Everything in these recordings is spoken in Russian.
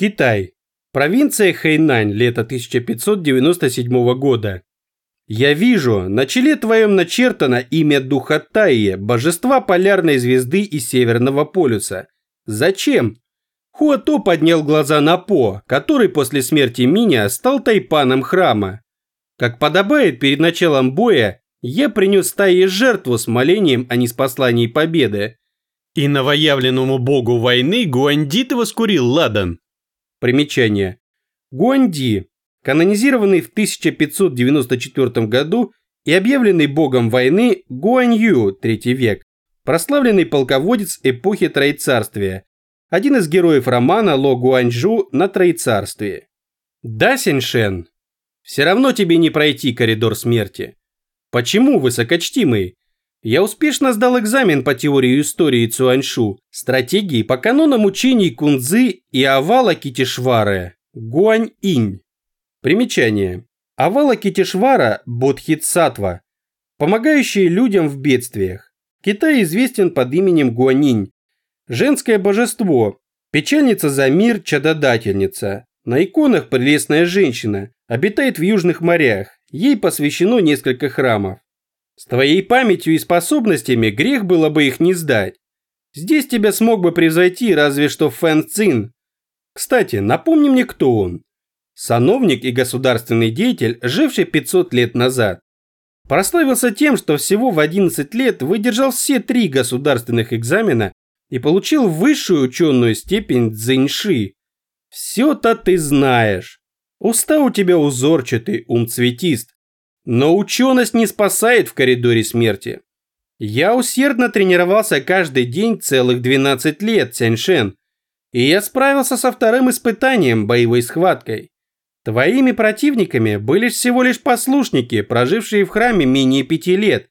Китай. Провинция Хайнань, лето 1597 года. Я вижу, на челе твоем начертано имя духа Тайе, божества полярной звезды из Северного полюса. Зачем? Хуато поднял глаза на По, который после смерти Миня стал тайпаном храма. Как подобает перед началом боя, я принес Таи жертву с молением о неспослании победы. И новоявленному богу войны Гуанди ты воскурил ладан. Примечание. Гуанди канонизированный в 1594 году и объявленный богом войны Гуанью, III век, прославленный полководец эпохи Троецарствия, один из героев романа Ло Гуанчжу на Троецарстве. Да, Синьшен, все равно тебе не пройти коридор смерти. Почему, высокочтимый? Я успешно сдал экзамен по теории истории Цуаньшу, стратегии по канонам учений Кунзы и овала Китишвары, Гуань-инь. Примечание. Авала Китишвара – Бодхитсатва, помогающие людям в бедствиях. Китай известен под именем Гуанинь. Женское божество, печальница за мир, чадодательница. На иконах прелестная женщина, обитает в южных морях, ей посвящено несколько храмов. С твоей памятью и способностями грех было бы их не сдать. Здесь тебя смог бы превзойти разве что Фэн Цин. Кстати, напомни мне, кто он. Сановник и государственный деятель, живший 500 лет назад. Прославился тем, что всего в 11 лет выдержал все три государственных экзамена и получил высшую ученую степень цзиньши. Все-то ты знаешь. Уста у тебя узорчатый, ум цветист. Но ученость не спасает в коридоре смерти. Я усердно тренировался каждый день целых 12 лет, Цяньшен, и я справился со вторым испытанием боевой схваткой. Твоими противниками были всего лишь послушники, прожившие в храме менее пяти лет.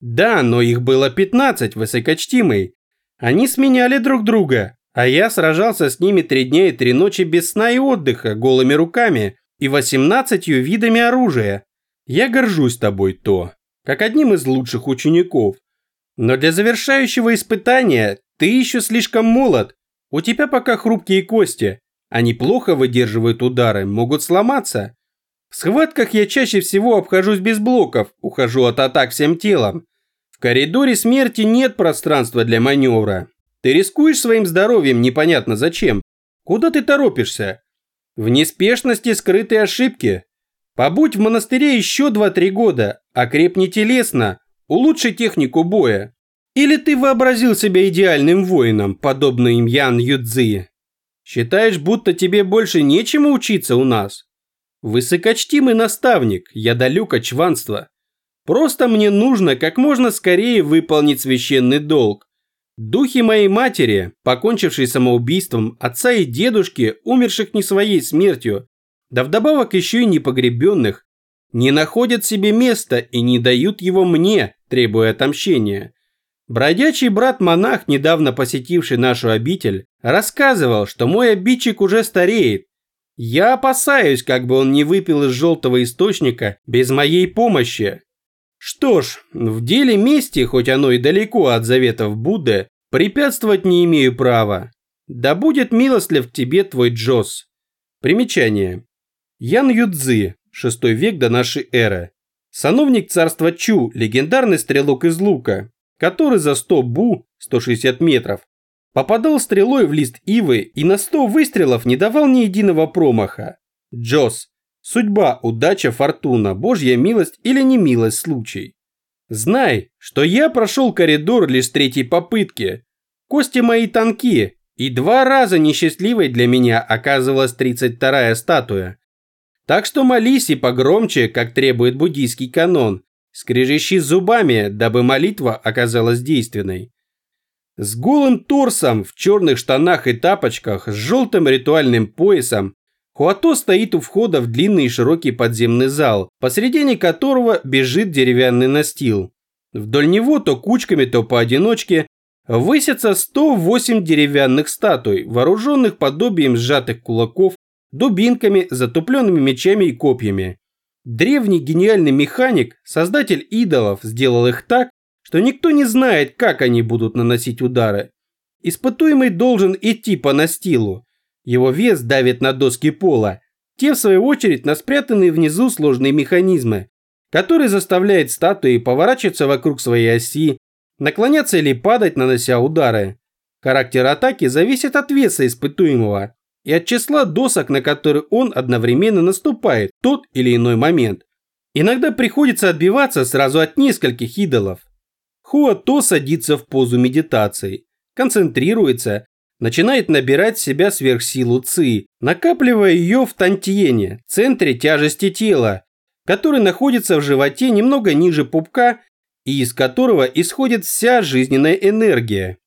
Да, но их было пятнадцать, высокочтимый. Они сменяли друг друга, а я сражался с ними три дня и три ночи без сна и отдыха, голыми руками и восемнадцатью видами оружия. Я горжусь тобой, То, как одним из лучших учеников. Но для завершающего испытания ты еще слишком молод. У тебя пока хрупкие кости, они плохо выдерживают удары, могут сломаться. В схватках я чаще всего обхожусь без блоков, ухожу от атак всем телом. В коридоре смерти нет пространства для маневра. Ты рискуешь своим здоровьем непонятно зачем. Куда ты торопишься? В неспешности скрытой ошибки. Побудь в монастыре еще 2-3 года, окрепни телесно, улучши технику боя. Или ты вообразил себя идеальным воином, подобно им Ян Юдзи? Считаешь, будто тебе больше нечему учиться у нас? Высокочтимый наставник, я далек от чванства. Просто мне нужно как можно скорее выполнить священный долг. Духи моей матери, покончившей самоубийством отца и дедушки, умерших не своей смертью, да вдобавок еще и непогребенных, не находят себе места и не дают его мне, требуя отомщения. Бродячий брат-монах, недавно посетивший нашу обитель, рассказывал, что мой обидчик уже стареет. Я опасаюсь, как бы он не выпил из желтого источника без моей помощи. Что ж, в деле мести, хоть оно и далеко от заветов Будды, препятствовать не имею права. Да будет милостлив тебе твой Джос. Примечание. Ян Юдзи, 6 век до нашей эры. Сановник царства Чу, легендарный стрелок из лука, который за 100 бу, 160 метров, попадал стрелой в лист ивы и на 100 выстрелов не давал ни единого промаха. Джос. Судьба, удача, фортуна, божья милость или немилость случай. Знай, что я прошел коридор лишь третьей попытки. Кости мои тонкие, и два раза несчастливой для меня оказывалась 32-я статуя. Так что молись и погромче, как требует буддийский канон, Скрежещи зубами, дабы молитва оказалась действенной. С голым торсом, в черных штанах и тапочках, с желтым ритуальным поясом, Хуато стоит у входа в длинный и широкий подземный зал, посредине которого бежит деревянный настил. Вдоль него то кучками, то поодиночке высятся 108 деревянных статуй, вооруженных подобием сжатых кулаков, дубинками, затупленными мечами и копьями. Древний гениальный механик, создатель идолов, сделал их так, что никто не знает, как они будут наносить удары. Испытуемый должен идти по настилу. Его вес давит на доски пола, те в свою очередь на спрятанные внизу сложные механизмы, которые заставляют статуи поворачиваться вокруг своей оси, наклоняться или падать, нанося удары. Характер атаки зависит от веса испытуемого и от числа досок, на которые он одновременно наступает тот или иной момент. Иногда приходится отбиваться сразу от нескольких идолов. Хуа то садится в позу медитации, концентрируется, начинает набирать себя сверхсилу Ци, накапливая ее в Тантьене, центре тяжести тела, который находится в животе немного ниже пупка и из которого исходит вся жизненная энергия.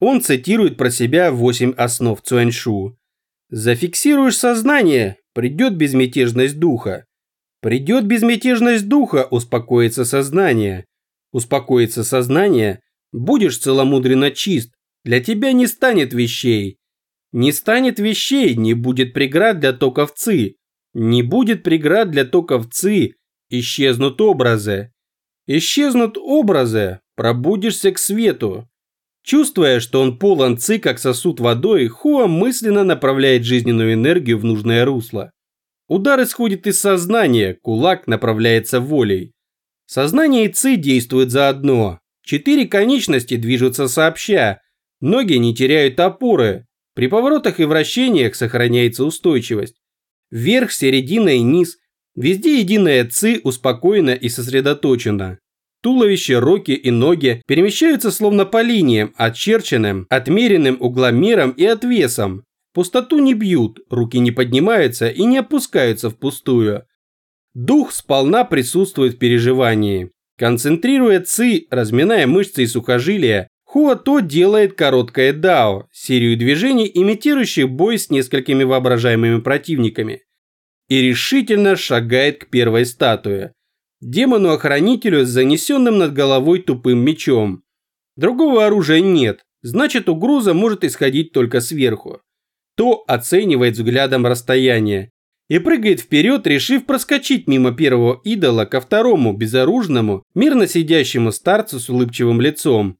Он цитирует про себя восемь основ Цуаньшу. Зафиксируешь сознание, придет безмятежность духа. Придет безмятежность духа, успокоится сознание. Успокоится сознание, будешь целомудренно чист, для тебя не станет вещей. Не станет вещей, не будет преград для токов ци. Не будет преград для токов ци, исчезнут образы. Исчезнут образы, пробудишься к свету. Чувствуя, что он полон ци, как сосуд водой, Хуа мысленно направляет жизненную энергию в нужное русло. Удар исходит из сознания, кулак направляется волей. Сознание и ци действуют заодно. Четыре конечности движутся сообща. Ноги не теряют опоры. При поворотах и вращениях сохраняется устойчивость. Вверх, середина и низ. Везде единая ци успокоена и сосредоточена. Туловище, руки и ноги перемещаются словно по линиям, очерченным, отмеренным угломером и отвесом. Пустоту не бьют, руки не поднимаются и не опускаются впустую. Дух сполна присутствует в переживании. Концентрируя ци, разминая мышцы и сухожилия, Хуато делает короткое дао, серию движений, имитирующих бой с несколькими воображаемыми противниками. И решительно шагает к первой статуе демону-охранителю с занесенным над головой тупым мечом. Другого оружия нет, значит угроза может исходить только сверху. То оценивает взглядом расстояние и прыгает вперед, решив проскочить мимо первого идола ко второму безоружному, мирно сидящему старцу с улыбчивым лицом.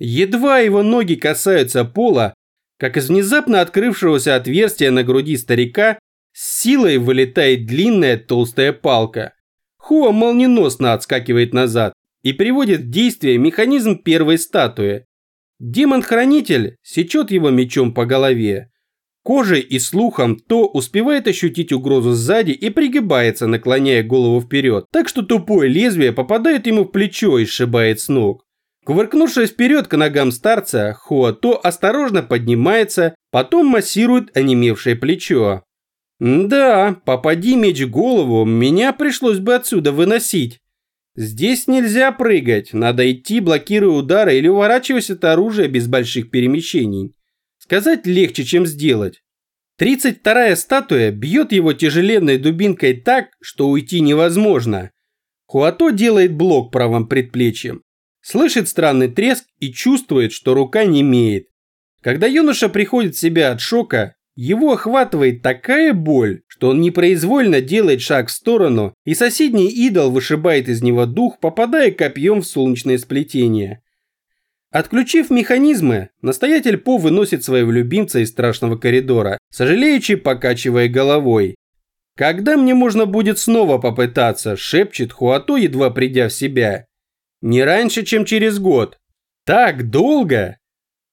Едва его ноги касаются пола, как из внезапно открывшегося отверстия на груди старика с силой вылетает длинная толстая палка – Хуа молниеносно отскакивает назад и приводит в действие механизм первой статуи. Демон-хранитель сечет его мечом по голове. Кожей и слухом то успевает ощутить угрозу сзади и пригибается, наклоняя голову вперед, так что тупое лезвие попадает ему в плечо и сшибает с ног. Кувыркнувшись вперед к ногам старца, Хуа то осторожно поднимается, потом массирует онемевшее плечо. Да, попади меч в голову, меня пришлось бы отсюда выносить. Здесь нельзя прыгать, надо идти, блокируя удары или уворачиваясь от оружия без больших перемещений. Сказать легче, чем сделать. 32-я статуя бьет его тяжеленной дубинкой так, что уйти невозможно. Хуато делает блок правым предплечьем. Слышит странный треск и чувствует, что рука не имеет. Когда юноша приходит в себя от шока, его охватывает такая боль, что он непроизвольно делает шаг в сторону, и соседний идол вышибает из него дух, попадая копьем в солнечное сплетение. Отключив механизмы, настоятель По выносит своего любимца из страшного коридора, сожалеючи покачивая головой. «Когда мне можно будет снова попытаться?» – шепчет Хуато, едва придя в себя. «Не раньше, чем через год». «Так долго?»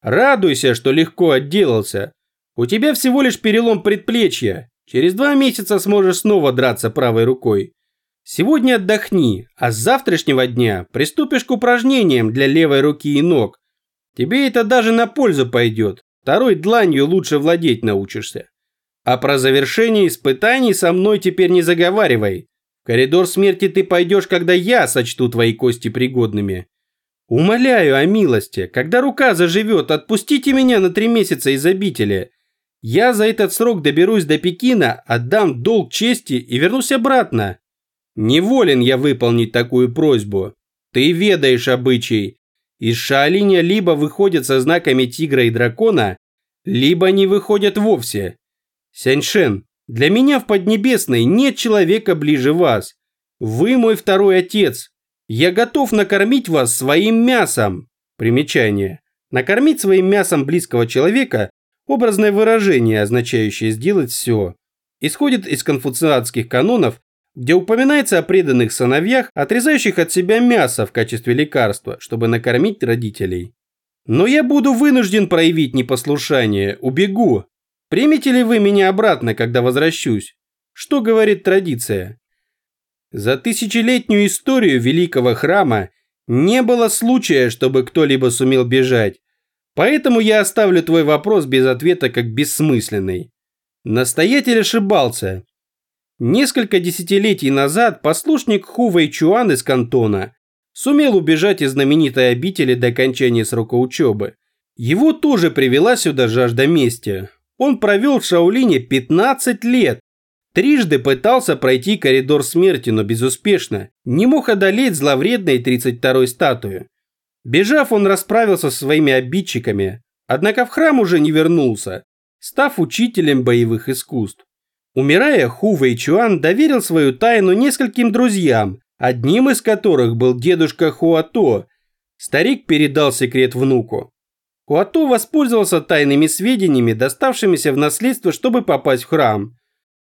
«Радуйся, что легко отделался. У тебя всего лишь перелом предплечья. Через два месяца сможешь снова драться правой рукой. Сегодня отдохни, а с завтрашнего дня приступишь к упражнениям для левой руки и ног. Тебе это даже на пользу пойдет. Второй дланью лучше владеть научишься. А про завершение испытаний со мной теперь не заговаривай. Коридор смерти ты пойдешь, когда я сочту твои кости пригодными. Умоляю о милости, когда рука заживет, отпустите меня на три месяца из обители. Я за этот срок доберусь до Пекина, отдам долг чести и вернусь обратно. Не волен я выполнить такую просьбу. Ты ведаешь обычай. Из Шаолиня либо выходят со знаками тигра и дракона, либо не выходят вовсе. Сяньшен, для меня в Поднебесной нет человека ближе вас. Вы мой второй отец. Я готов накормить вас своим мясом. Примечание. Накормить своим мясом близкого человека образное выражение, означающее «сделать все», исходит из конфуцианских канонов, где упоминается о преданных сыновьях, отрезающих от себя мясо в качестве лекарства, чтобы накормить родителей. Но я буду вынужден проявить непослушание, убегу. Примете ли вы меня обратно, когда возвращусь? Что говорит традиция? За тысячелетнюю историю великого храма не было случая, чтобы кто-либо сумел бежать. Поэтому я оставлю твой вопрос без ответа как бессмысленный. Настоятель ошибался. Несколько десятилетий назад послушник Хувей Чуан из Кантона сумел убежать из знаменитой обители до окончания срока учебы. Его тоже привела сюда жажда мести. Он провел в Шаолине 15 лет. Трижды пытался пройти коридор смерти, но безуспешно. Не мог одолеть зловредной 32-й статуи. Бежав, он расправился со своими обидчиками, однако в храм уже не вернулся, став учителем боевых искусств. Умирая, Ху Вэй Чуан доверил свою тайну нескольким друзьям, одним из которых был дедушка Хуато. Старик передал секрет внуку. Хуато воспользовался тайными сведениями, доставшимися в наследство, чтобы попасть в храм.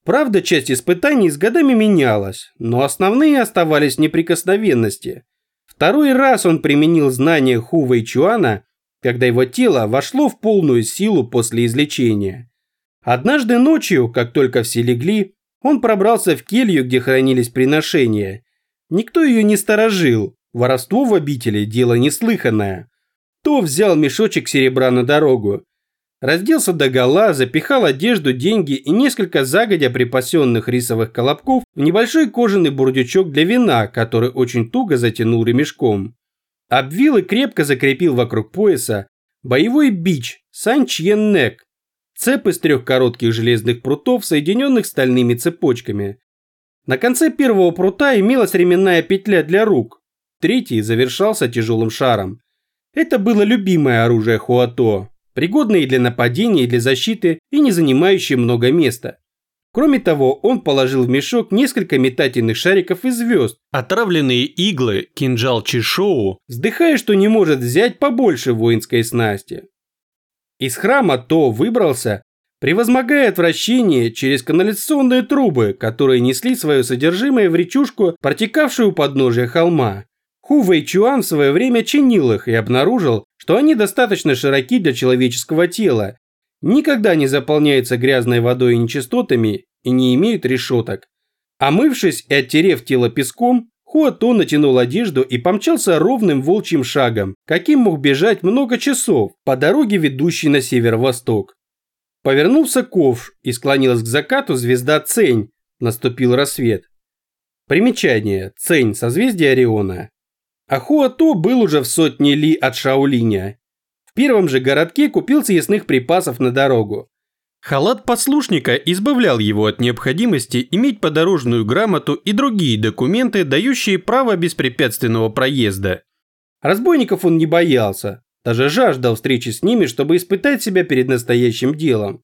Правда, часть испытаний с годами менялась, но основные оставались неприкосновенности. Второй раз он применил знания Ху Вэй Чуана, когда его тело вошло в полную силу после излечения. Однажды ночью, как только все легли, он пробрался в келью, где хранились приношения, Никто ее не сторожил. Воровство в обители – дело неслыханное. То взял мешочек серебра на дорогу. Разделся до гола, запихал одежду, деньги и несколько загодя припасенных рисовых колобков в небольшой кожаный бурдючок для вина, который очень туго затянул ремешком. Обвил и крепко закрепил вокруг пояса боевой бич Сан Чьен Нек, цеп из трех коротких железных прутов, соединенных стальными цепочками. На конце первого прута имелась ременная петля для рук, третий завершался тяжелым шаром. Это было любимое оружие Хуато, пригодное и для нападения, и для защиты, и не занимающее много места. Кроме того, он положил в мешок несколько метательных шариков и звезд, отравленные иглы, кинжал Чишоу, вздыхая, что не может взять побольше воинской снасти. Из храма То выбрался, превозмогая отвращение через канализационные трубы, которые несли свое содержимое в речушку, протекавшую у подножия холма. Ху Вэй Чуан в свое время чинил их и обнаружил, что они достаточно широки для человеческого тела, никогда не заполняются грязной водой и нечистотами и не имеют решеток. Омывшись и оттерев тело песком, Хуато натянул одежду и помчался ровным волчьим шагом, каким мог бежать много часов по дороге, ведущей на северо-восток. Повернулся ковш и склонилась к закату звезда Цень. Наступил рассвет. Примечание. Цень, созвездие Ориона. Ахуато был уже в сотне ли от Шаолиня. В первом же городке купил съестных припасов на дорогу. Халат послушника избавлял его от необходимости иметь подорожную грамоту и другие документы, дающие право беспрепятственного проезда. Разбойников он не боялся, даже жаждал встречи с ними, чтобы испытать себя перед настоящим делом.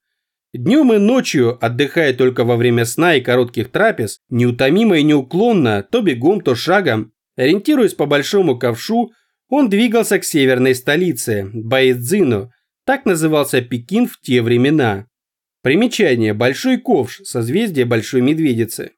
Днем и ночью, отдыхая только во время сна и коротких трапез, неутомимо и неуклонно, то бегом, то шагом, ориентируясь по большому ковшу, он двигался к северной столице, Баэцзину, так назывался Пекин в те времена. Примечание – Большой ковш, созвездие Большой Медведицы.